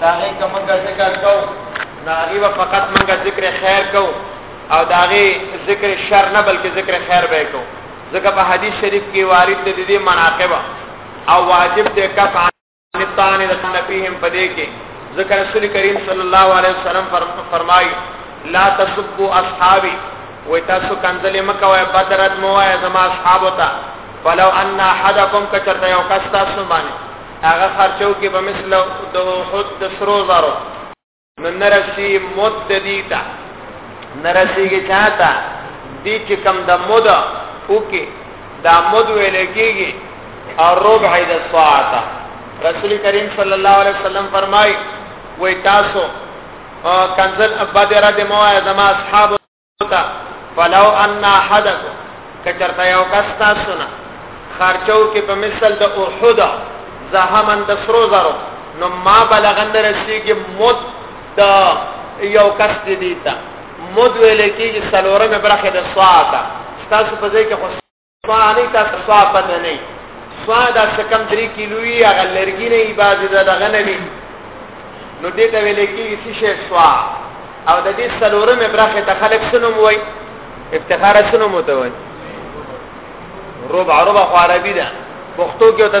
دا غي کوم ذکر کو دا غي فقط منګه ذکر خیر کو او دا غي ذکر شر نه بلکې ذکر خیر به کو ځکه په حدیث شریف کې وارد دي دي مناقب او واجب دې کف عن الطعن لنبيهم پدې کې ذکر رسول کریم صلی الله علیه وسلم فرمایي لا تسبوا اصحابي وای تاسو کنځلې مکه وای بدرت مو وای زما اصحاب وتا فلو ان احدکم کچرته یو کس تاسو باندې هغه خرچو کې په مثل د احد د سرو زرو نو نرسی مد دی تا نرسیږي چاته دی چې کم د مد او کې دا مد ویل کېږي او ربع د ساعت رسول کریم صلی الله علیه وسلم فرمای وای تاسو کنزل ابا دره د موه زما اصحاب فلو ان احدکم کچرتا یو کس تاسو نه خرچو کې په مثل د احد زهمن د سرو زرو نو ما بلغن رسیږي مد د یو کس دی دیتا مد ویل کېږي سلورمه برخه د ساعته تاسو په ځای کې صانی تا صا پته نه صا دا سکم درې کیلوي هغه لرګي نه ای بازي دا دغه نه وي نو دې ته ویل کېږي چې شی صا او د دې سلورمه برخه ته خلک سنوم وای افتخار سنوم وته وای ربع ربع خو عربي ده پښتو کې وته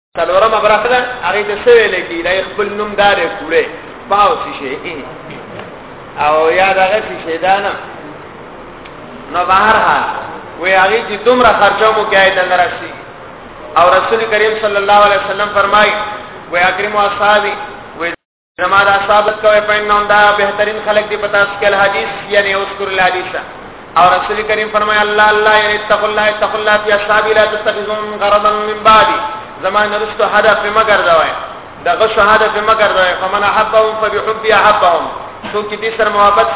څلورمه برخه ده هغه ته څه ویل کی دا خپل نوم دار کوړې پاو شي او یا دغه شي دا نه نو بهر حال وی هغه چې دومره خرچه مو کوي د نرسي او رسول کریم صلی الله علیه وسلم فرمایي وی اکرم اصحابي زما دا ثابت کوي په انهم دا بهترین خلق دی پتا سکل حدیث یعنی اذكر الحدیث او رسول کریم فرمای الله الله یعنی اتق الله اتق الله فی اصحابی لا تتخذون غرضا من بعدی زمان رستو هدف مگر دوای دا غشو هدف مگر دوای فمن احبهم فبحبی احبهم سو کی دې سره محبت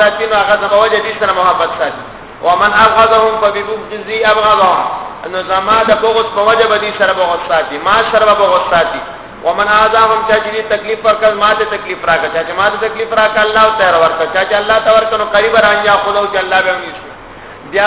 ساتي نو هغه زما وجه دي سره محبت ساتي ومن ابغضهم فببغضي ابغضهم نو زما د بغض په وجه به دي سره بغض ساتي ما سره به بغض ساتي ومن اعظمهم چا چې تکلیف ورکړ ما ته تکلیف راکړ چا چې ما ته تکلیف راکړ الله تعالی ورکړ چا چې الله تعالی ورکړ نو قریب رانجا خدای چې الله به ونیسي بیا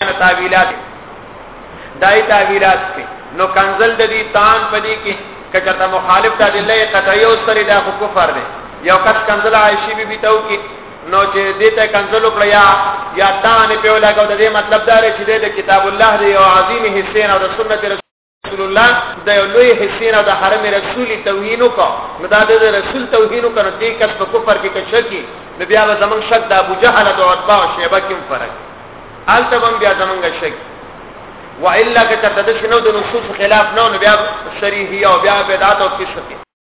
تاویلات دای تاویلات په نو کنزل د دې تان پدې کې کچته مخالف د الله قطعی او سره د خو کفر دی یو کس کنزل عائشی بی بی تاو کې نو چې دې ته کنزل کړیا یا تان په لګاو د دې مطلب دا لري چې د کتاب الله دی او عظیم حسین او د سنت رسول الله د یو لوی حصې نه د حرم رسولي توهین وکړ نو دا د رسول توهین وکړ نو دې کس په کفر کې کشکی نو بیا به زمونږ شک د ابو جهل او عتبه او شیبه کې هم فرق آلته هم بیا زمونږ شک و الا که تر دې شنو د نصوص خلاف نه نو بیا شریحي او بیا بدعت او کشکی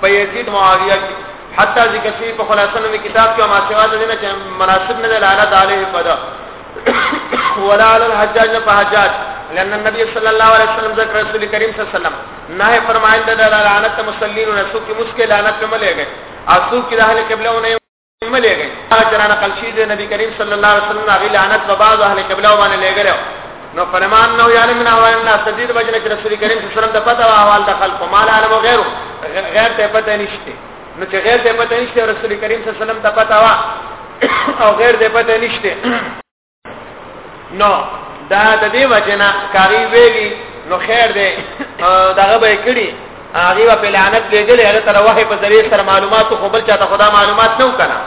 په یزید معاویه کې حتی ذکر شوی په خلاصه نومي کتاب کې ما سوا د دینه چې مناسب نه لاله تعالی پدا ولا علی الحجاج نه حجاج لأن النبي صلى الله عليه وسلم ذکر رسول کریم صلی الله علیه وسلم نه فرمایل د لعنت مسلمین رسول کې مسکه لعنت ملګری اسو کې د اهل قبله ملي غي هغه چرانه قل شي د نبی کریم صلی الله علیه وسلم هغه لعنت په بعض اهل قبله باندې لګره نو فرمان نو یعنی من احوال الناس تدید وجنه چې رسول کریم صلی الله علیه وسلم د پته او احوال د خلق مال علم غیره غیر ته پته نشته نو چې غیر ته پته نشته رسول کریم صلی الله علیه وسلم ته پته وا او غیر ته پته نشته نو دا د دې وجنه کاری ویلی نو خیر دی دغه به کړی هغه په لعنت لګل هغه تر وه په ذریعہ سره معلومات خو بل چاته خدا معلومات نه وکړه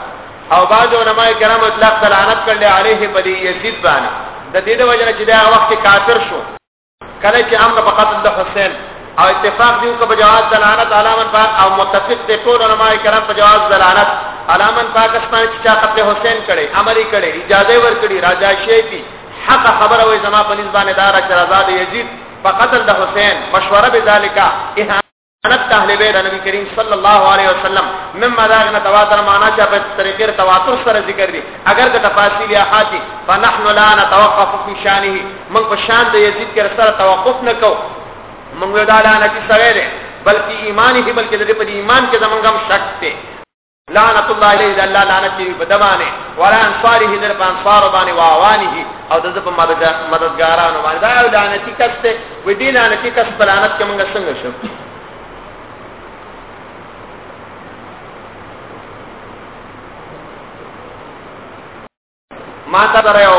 او بعض علماء کرام اطلاق لعنت کړل علیه په یزید باندې د دې د وجنه چې دا وخت کافر شو کله چې امر په قتل د حسین او اتفاق دیو که بجواز دلالت علامن پاک او متفق دی ټول علماء کرام بجواز دلالت علامن پاک اسمان چې چا قتل حسین کړي عملی کړي اجازه ور کړي راجا شي پی حق خبره وې زما په نسبانه دار چې رضا د یزید په قتل د حسین مشوره به ذالکا سند اهل بیت نبی کریم صلی الله علیه وسلم مما داغنا تواتر معنا چې په طریقې تواتر سره ذکر دي اگر که تفاصیل احاتی فنحن لا نتوقف في شانه من په شان د یزید کې سره توقف نکو موږ دا نه چې سره ده بلکې ایمان هی بلکې د دې په ایمان کې زمونږ هم شک ته لعنت الله علیه د الله لعنت دی په دمانه ولا انصاره در په انصار باندې واوانه او د په مددګارانو باندې دا یو لعنتی کس ته و دې لعنتی کس په لعنت کې موږ څنګه شو ما ته درایو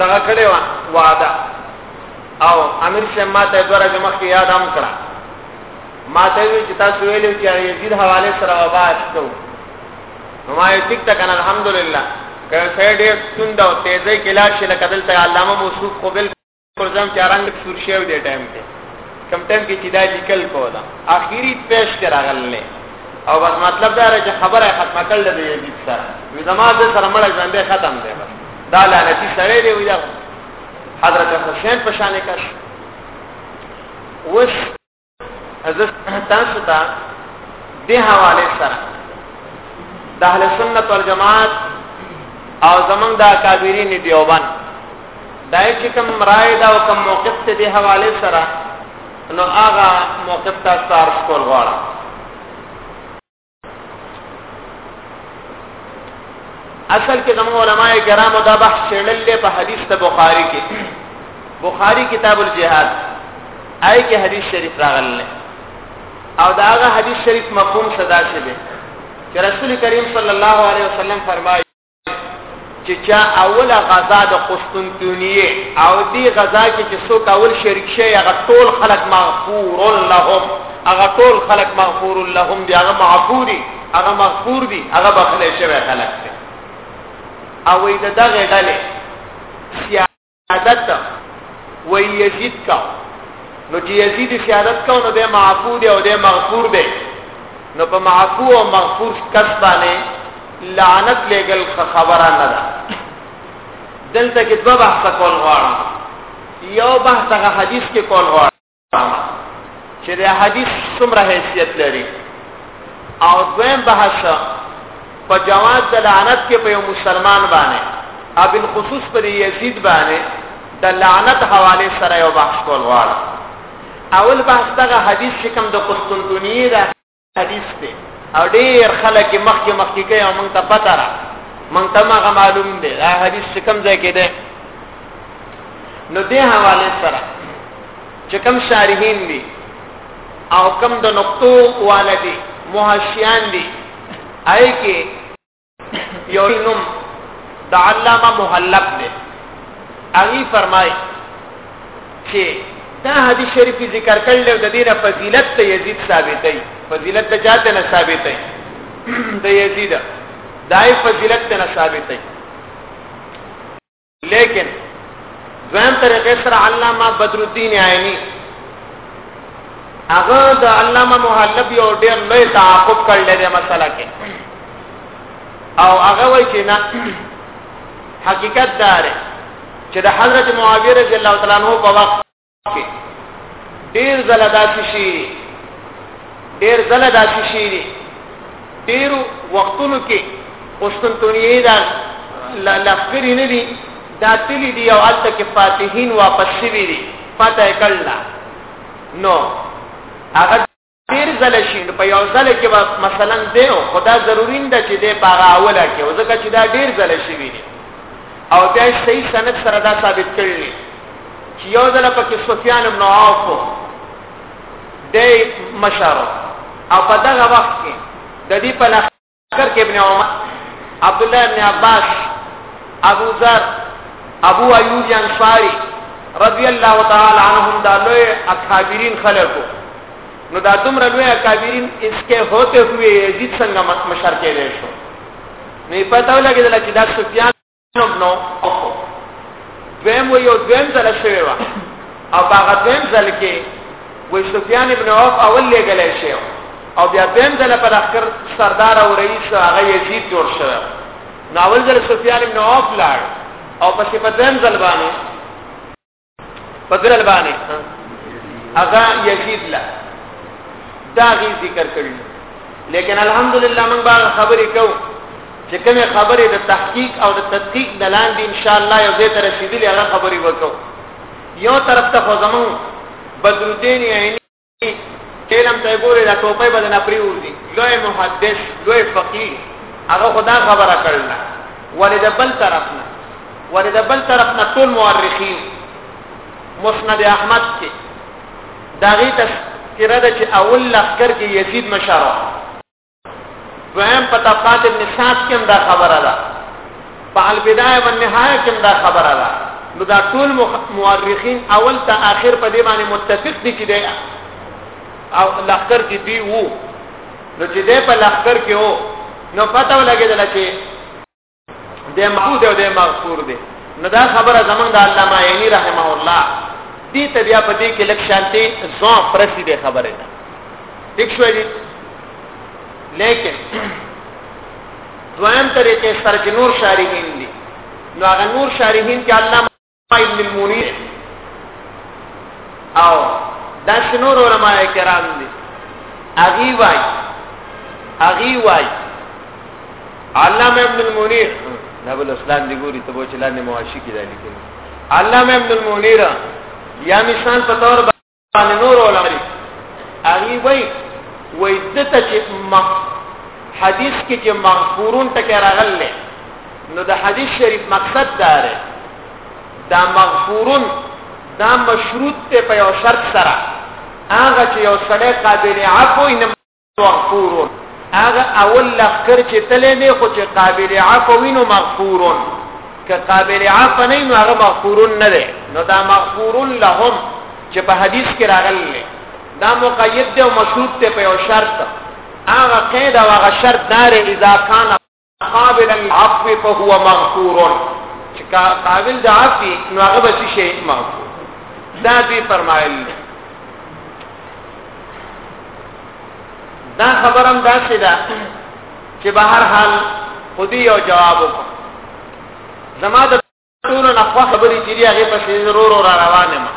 دغه کړي وا وعده او امیر شه ما ته دوره جمع کې یاد هم کړه ما ته وی چې تاسو ویلو چې یزید حواله سره وباس کو نو ما یې ټیک تک الحمدلله که سړی ډیر څنډه او تیزه کې لاړ شي لکه دلته علامه موصوف قبل پرځم چې رنگ سور شیو دې ټایم کې کم ټایم کې چې دا لیکل کوله اخیری پیش کې راغله او بس مطلب دا رې چې خبره ختمه کړل دې دې سره وې زما دې سره مړ ژوندې ختم دی بس دا لعنتی سره دی وې حضرت حسین په شان کې وش حضرت تاسو ته د حواله سره د اهل سنت والجماعت او زمنګ د اکابرین دیوبند دای چې کوم رائے دا او کوم موقف ته د حواله سره نو هغه موقف تاسو ارز کول غواړم اصل کې زموږ علما کرامو دا بحث چړل په حدیث ته بخاری کې بخاری کتاب الجهاد آی کې حدیث شریف راغلی او دا هغه حدیث شریف مفهوم صدا شوی چې رسول کریم صلی الله علیه وسلم فرمایي چې چا اوله غزا د قسطنطنیه او دی غزا کې چې څوک اول شریک شي هغه ټول خلق مغفور لهم هغه ټول خلق مغفور لهم دی هغه معفو دي هغه مغفور دي هغه بخله شوی خلق دی او وې دغه ډلې عادت و یزید کا نو چې یزید سیادت کا نو ده معفو دی او ده مغفور دی نو په معفو او مغفور کس باندې لعنت لګل خبره نه ده دلته کې دوه بحث کول غواړم یو بحث هغه حدیث کې کول غواړم چې د حدیث څومره حیثیت لري او دویم بحث په جواز د لعنت کې په یو مسلمان باندې او بل خصوص پر یزید باندې د لعنت حواله سره یو بحث کول غواړم اول بحث دغه حدیث چې کوم د قسطنطنیه حدیث دی او ډیر خلک مخکې مخکې کوي او مونږ ته پته را مونږ ته هغه معلوم دی دا حدیث چې کوم ځای کې دی نو دې حواله سره چې کوم شارحین دي او کوم د نقطو والدي محشیان دي آی کې یو نوم د علامه محلب دی هغه فرمای چې دا حدیث شریف ذکر کړل او د دینه فضیلت ته یزید ثابتې فضیلت ته جاته نه ثابتې د یزید دای فضیلت ته نه ثابتې لیکن دویم طریقې سره علامه بدر الدین عینی هغه د علامه محلب یو ډیر لوی تعاقب کړل دی مسله کې او هغه وایي چې نه حقیقت دار چې د حضرت معاویه رضی الله تعالی عنہ په وخت ډیر زله داسې شي ډیر زله داسې شي دي ډیر وختونو کې قسطنطنیه دا لخرې نه دي دا تللی دي او الته کې فاتحین واپس شوي دي فتح کړل نو هغه ډیر ځله شي نو په یو ځله کې به مثلا دی نو خدا ضروري نه چې دی په هغه اوله کې ځکه چې دا ډیر ځله شي ویني او بیا صحیح سند سره دا ثابت کړل چې یو ځله پکې سفیان بن عوف دی مشر او په دغه وخت کې د دې په کر کې ابن عمر عبد الله ابن عباس ابو ذر ابو ایوب انصاری رضی الله تعالی عنهم دا لوی اکابرین خلقو نو دا دومره لوی اکابرین اسکه هوته ہوئے یزید څنګه مشر کېدې شو نه پتاو لګیدل چې دا سفیان نو اوخو دویم و یو دویم ځل شوی و او هغه دویم ځل کې و سفیان ابن عوف اول لګل شو او بیا دویم ځل په اخر سردار او رئیس هغه یزید جوړ شو نو اول ځل سفیان ابن عوف لاړ او پسې په دویم ځل باندې فکر البانه اغا یزید لا دا غي ذکر کړی لیکن الحمدلله موږ باغ خبرې کو چې کومه خبرې د تحقیق او د تدقیق د لاندې ان شاء الله یو ځای ته رسیدلې هغه خبرې وکړو یو طرف ته خو زمون بدرودین یعنی تیلم ته ګوره دا ټوپه بدن پری وځي لوی محدث لوی فقيه هغه خدا خبره کړل ولې د بل طرف نه ولې د بل طرف نه ټول مورخین مسند احمد کې داغي تذکرہ د چې اول لخر کې یزید مشاره دویم په طبقات ابن سعد کې هم دا خبره ده په البدايه والنهايه کې هم دا خبره ده نو دا ټول مورخین اول ته آخر په دې باندې متفق دي چې دی او لخر کې دی وو نو چې دی په لخر کې وو نو پته ولګېدل چې د معبود او د مغفور دی نو دا خبره زمونږ د علامه عینی رحمه الله دې ته بیا په دې کې لک شانتي ځان پرسي دې خبره ده ٹھیک شو دي لیکن دویم طریقې سره چې نور شارحین دي نو هغه نور شارحین کې علامه ابن المنير او دا شنور علماء کرام دي اغي وای اغي وای علامه ابن المنير نبل اسلام دی ګوري ته بوچلان مواشي کې دالي کې علامه ابن المنير یا مثال په تور باندې نور علماء هغه وای وای دته چې حدیث کې چې مغفورون ټکی راغلی نو د حدیث شریف مقصد دا دی دا مغفورون دا مشروط ته په یو شرط سره هغه چې یو سړی قابل عفو نه مغفورون هغه اول لخر چې تلې دی خو چې قابل عفو وینو مغفورون که قابل عفو نه نو هغه مغفورون نه دی نو دا مغفورون لهم چې په حدیث کې راغلی دا مقید دی او مشروط ته په یو شرط هغه قید او هغه شرط دار اذا کان قابل العفو فهو مغفور چې قابل د عفو نو هغه به شي مغفور دا دوی فرمایل دا خبرم دا څه ده چې به هر حال خودي یو جواب وکړه زما د ټول نه خو خبرې چې دی هغه پسې ضرور را روانه ما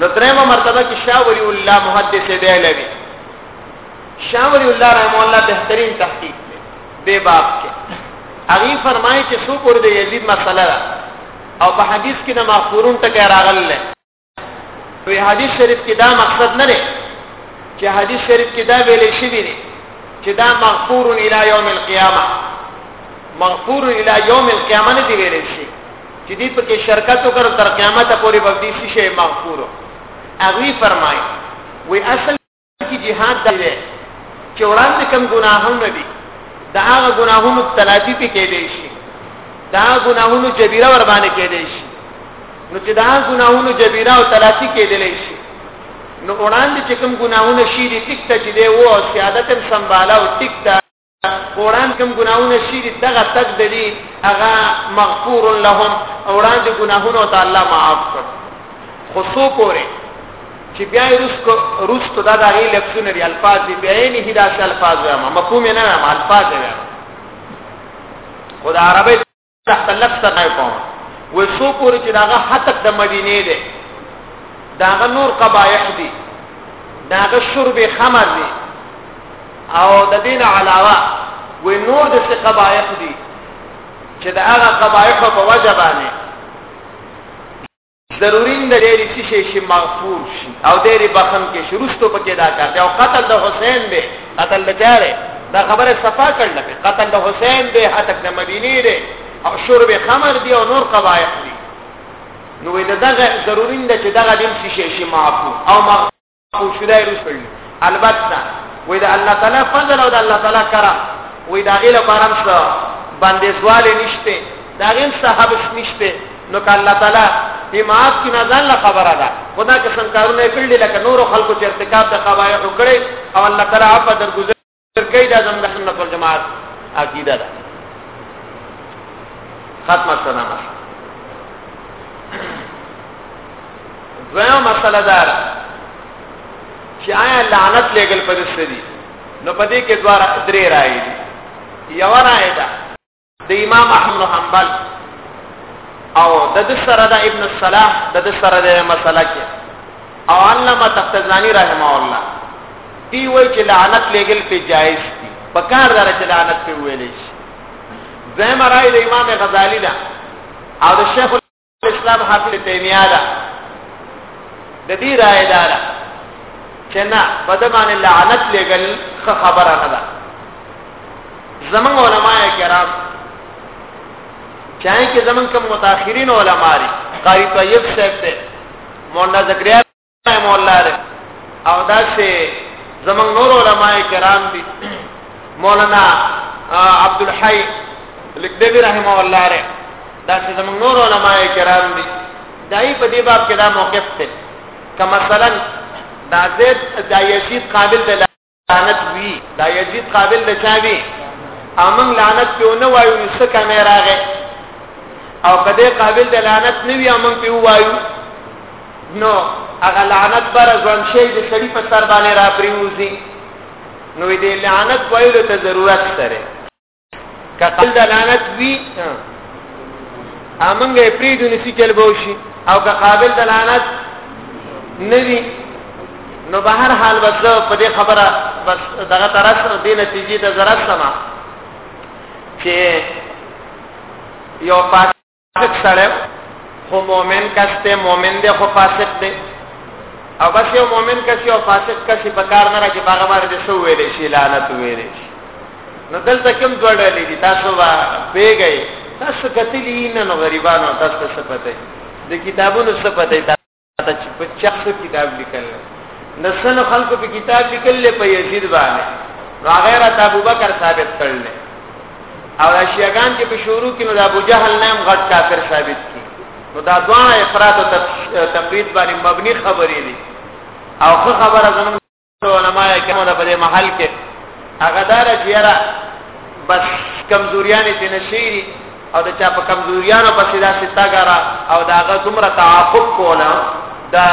نو درېمه مرتبه کې شاه ولی الله محدث دی لوي شاه ولی الله رحم الله بهترین تحقیق دی به باب کې هغه فرمایي چې څو پر دې یزید مسله ده او په حدیث کې د مغفورون ټکی راغلی په حدیث شریف کې دا مقصد نه دی چې حدیث شریف کې دا ویل شوی دی چې دا مغفور الی یوم القیامه مغفور الی یوم القیامه نه دی ویل شي چې دې په کې شرکت وکړ تر قیامت پورې به دې شي مغفور اغوی فرمایي وی اصل کې جهاد دی چې وړاندې کوم ګناهونه دي دا هغه ګناهونو تلافي پې کېدې شي دا ګناهونو جبیره ور باندې کېدې شي نو چې دا ګناهونو جبیره او تلافي کېدلې شي نو وړاندې چې کوم ګناهونه شي دي ټیک ته چې دی وو سیادت هم سنباله او ټیک ته قران کوم ګناهونه شي دغه تک دلی هغه مغفور لهم وړاندې ګناهونه ته الله معاف کړ خو سو پوره چې بیا رسکو رسکو دا دغه لفظونه دی الفاظ دی بیا نه هدا الفاظ وایم مفهوم نه وایم الفاظ وایم خدای عربی تحت لفظ سره کوم وې سو پورې چې داغه حتک د مدینه دی داغه نور قبایح دي داغه شرب خمر دي او د دین علاوه وې نور د څه قبایح دي چې داغه قبایح په وجه باندې ضروري نه دی چې څه شي شي مغفور شي او دی لري بخښن کې شي وروسته پکې دا کار دی او قتل د حسین دی قتل د چا دی دا خبره صفا کړل نه قتل د حسین دی هتک د مدینه دی او شرب خمر دی او نور قبایح دی نو دغه ضروري نه چې دغه دیم شي شي معفو او مغفور او شدای رسول البته وې دا الله تعالی فضل او دا الله تعالی کرم وې دا غیله پرم څه باندې سوال نشته دا غیم صاحب نشته نو که الله تعالی دې معاف کی نه ځان لا خبره ده خدا که څنګه کارونه کړل لکه نور خلکو چې ارتکاب د قواعد وکړي او الله تعالی عفو درګوزي ترکي دا زموږ سنت والجماعت عقیده ده ختمه شوه نامه شوه دویمه مسله دا ده چې آیا لعنت لېږل په دې څه دي نو په دې کې دوه درې رایې دي یوه رایه ده د امام احمد حنبل او د د سره د ابن الصلاح د د سره د مسله کې او علامه تفتزانی رحمه الله دی وای چې لعنت لګل په جایز دي په کار دره چې لعنت په ویلې شي زم راي د امام غزالی ده او د شیخ اسلام حافظ تیمیه ده د دې رائے ده چې نه په د باندې لعنت لګل ښه خبره نه ده زمون علما کرام چاہے کہ زمون کوم متأخرین علما دي قاری طیب صاحب ته مولانا زکریا رحم الله ده او دا چې زمنګ نور علما کرام دي مولانا عبد الحي لکدبی رحم الله ده دا چې زمنګ نور علما کرام دي دای په دې باب کې دا موقف ته کما مثلا دا زید دا یزید قابل ده لعنت وی دا یزید قابل د چا وی امن لعنت په نه وایو نو څه کمه راغې او کده قابل د لعنت نه وی امن په وایو نو هغه لعنت بر ځوان شي د شریف سر باندې را پریوزي نو دې لعنت وایلو ته ضرورت سره کقل د لعنت وی امنګه پریدو نسی کلبو شي او که قابل د لعنت ندی نو به هر حال بس په دې خبره بس دغه ترس او دې نتیجې ته ضرر سما چې یو پاک فاسق سره خو مؤمن کس ته مؤمن دی خو فاسق دی او بس یو مؤمن کس یو فاسق کس په کار نه راځي باغ باندې سو ویلې شي لعنت ویلې شي نو دلته کوم جوړلې دي تاسو وا بیګی تاسو کتلی نه نو غریبانو تاسو څه پته دي کتابونو څه پته دا چې په چخه کتاب لیکل نه سن خلکو په کتاب لیکل په یزید باندې راغیره د ابوبکر ثابت کړل او اشیاغان چې په شروع کې نو د ابو جهل نام غټ کافر ثابت کی نو دا دوه افراد او تفرید باندې مبني خبرې دي او خو خبره زموږ علماء کومه ده په دې محل کې هغه دار چې یاره بس کمزوریانې چې نشيري او د چا په کمزوریانو پسې دا ستګرا او دا هغه دومره تعاقب کوله دا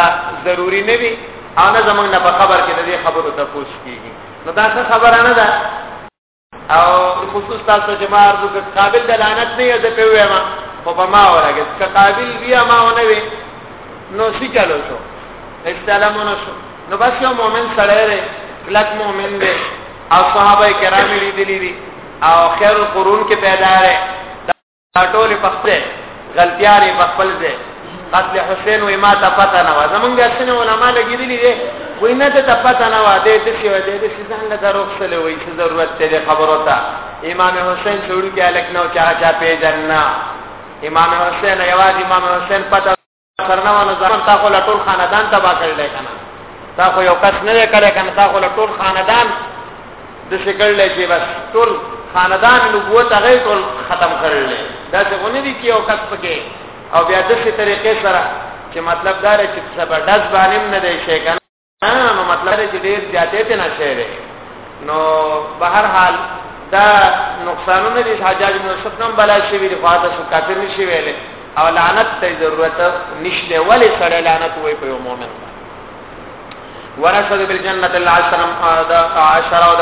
ضروری نه وي او نه زمونږ نه په خبر کې د دې خبرو تفوس کیږي نو دا څه خبره نه ده او خصوص تاسو چې ما ارزو کې قابل د لعنت نه یې په وې ما په بما ورګه چې قابل بیا ما ونه وې نو سی چلو شو استلامونه شو نو بس یو مؤمن سره لري کلک مؤمن دی او صحابه کرام لیدلی دي او خیر القرون کې پیدا لري ټول په خپل غلطیاري په خپل ځای قتل حسین وې ما ته پته نه و زمونږ اسنه علما لګیدلی دي وې نه ته پته نه و دې د څه و دې د څه ځان له دروغ سره وې څه ضرورت ته خبرو ته امام حسین جوړی کې الک نو چا چا پیژننا امام حسین یوازې امام حسین پته سرنوانو ځان تا خو ټول خاندان تبا کړل کنه تا خو یو کس نه کړل کنه تا خو ټول خاندان د شکل لې چې بس ټول خاندان نبوت هغه ټول ختم کړل دا څه ونی دي چې یو کس پکې او بیا د څه طریقې سره چې مطلب دا رې چې سبا داس باندې نه دی شي کنه نه نو مطلب دی چې ډیر زیاتې ته نه شوی دی نو به هر حال دا نقصانونه دي حجاج بن یوسف نن بلا شي وی فاته شو کافر نشي ویلې او لعنت ته ضرورت نشته ولې سره لعنت وای په یو مؤمن ورسره بالجنه العشر عشر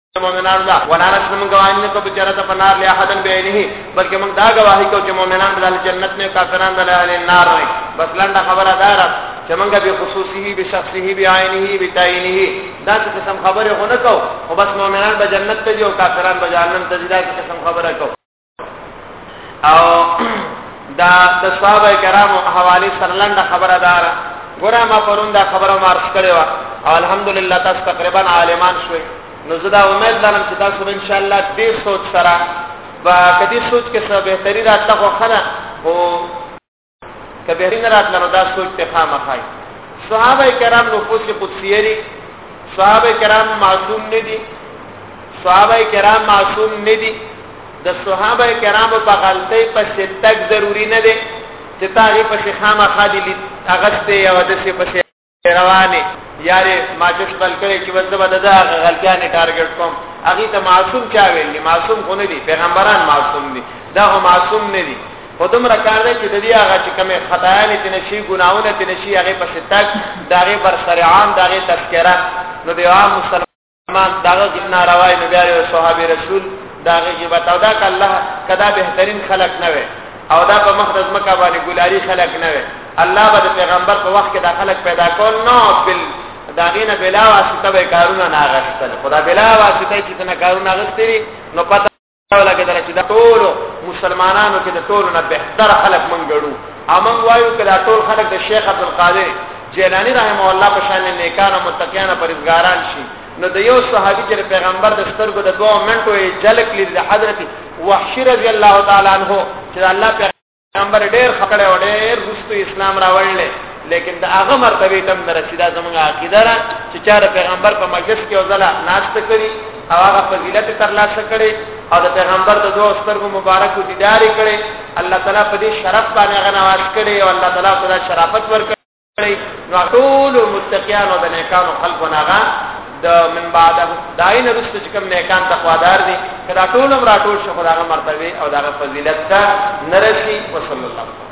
مؤمنان دا ولانه څنګه ګواهی نه کوي چې راته پنار له احدن به نه بلکې موږ دا ګواهی کوو چې مؤمنان د جنت نه کافران د نار نه بس لنډه خبره ده را چې موږ به خصوصي به شخصي به عینه به تعینه دا څه قسم خبره غو نه کوو او بس مؤمنان به جنت ته دي او کافران به جهنم ته دي دا څه قسم خبره کوو او دا د صحابه کرامو حواله سرلنده خبره دارا ګوره ما پرون دا خبره مارش کړې و او الحمدلله تاسو تقریبا عالمان شوي نو زه دا امید لرم چې تاسو ان شاء الله دې سوچ سره په کدي سوچ کې څه بهتري راتله خو خره او که بهرین راتله نو دا سوچ ته خامخای صحابه کرام نفوس قدسیه دي صحابه کرام معصوم نه دي صحابه کرام معصوم نه دي د صحابه کرام په غلطۍ په ستګ ضروری نه دي چې تاغي په خامخا دي لید اغسته یا د څه په رواني یاري ما چې خپل کړي چې وځه به دا غلطیانه ټارګټ کوم هغه ته معصوم چا ویل دي معصوم خو نه دي پیغمبران معصوم دي دا هم معصوم نه دي په دومره کار دی چې د دې هغه چې کومه خدایانه ته نشي ګناونه ته نشي هغه په ستاک داغه بر سرعان داغه تذکرہ نو دی عام مسلمان امام داغه چې ناروا نه بیا یو صحابي رسول داغه چې بتاو دا الله کدا بهترین خلق نه وي او دا په مخرج مکه باندې ګلاري خلق نه وي الله به پیغمبر په وخت کې دا خلق پیدا کول نو بل داغینه بلا واسطه به کارونه نه غشتل خدا بلا واسطه چې څنګه کارونه غشتري نو پته ولا کې چې دا ټول مسلمانانو کې د ټولو نه بهتر خلک مونږ ګړو امنګ وایو چې دا ټول خلک د شیخ عبد القادر جیلانی رحم الله په شان نیکان او متقیان پرېزګاران شي نو د یو صحابي چې پیغمبر د سترګو د دوه منټو یې جلک لید حضرت وحشی رضی الله تعالی عنہ چې الله پیغمبر ډیر خکړه او ډیر رښتو اسلام راوړل لیکن دا هغه مرتبه تم نه رسیدا زموږه عقیده را چې چاره پیغمبر په مجلس کې وزله ناشته کړي او هغه فضیلت ترلاسه کړي او د پیغمبر د دوه سترګو مبارک دیدار کړي الله تعالی په دې شرف باندې غنواس کړي او الله تعالی په شرافت ورکړي نو ټول متقیان او د نیکانو خلق ناغا د من بعد داین رست چې کوم نیکان تقوادار دي کدا ټول هم راټول شو خدای مرتبه او دغه فضیلت ته نرسي وصلی الله علیه